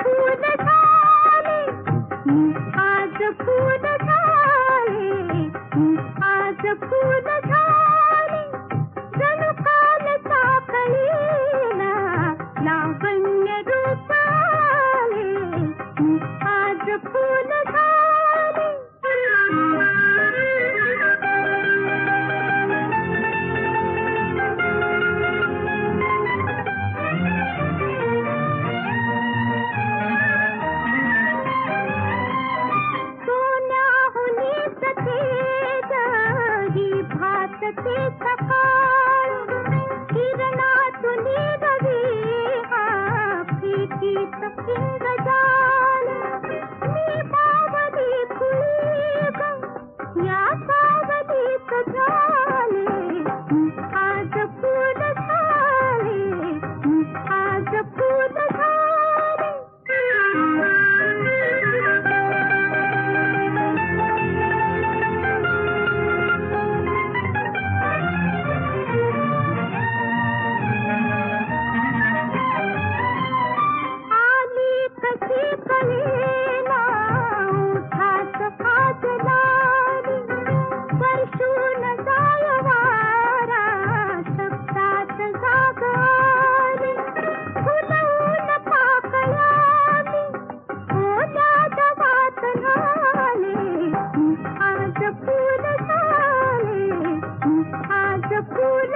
फूल डाले आज फूल डाले आज फूल सकते सका आज फूल